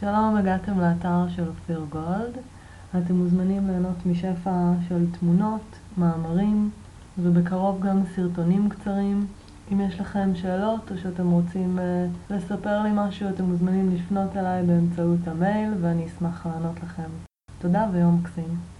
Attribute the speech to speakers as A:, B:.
A: שלום, הגעתם לאתר של אופיר גולד. אתם מוזמנים ליהנות משפע של תמונות, מאמרים ובקרוב גם סרטונים קצרים. אם יש לכם שאלות או שאתם רוצים uh, לספר לי משהו, אתם מוזמנים לפנות אליי באמצעות המייל ואני אשמח לענות לכם. תודה ויום מקסים.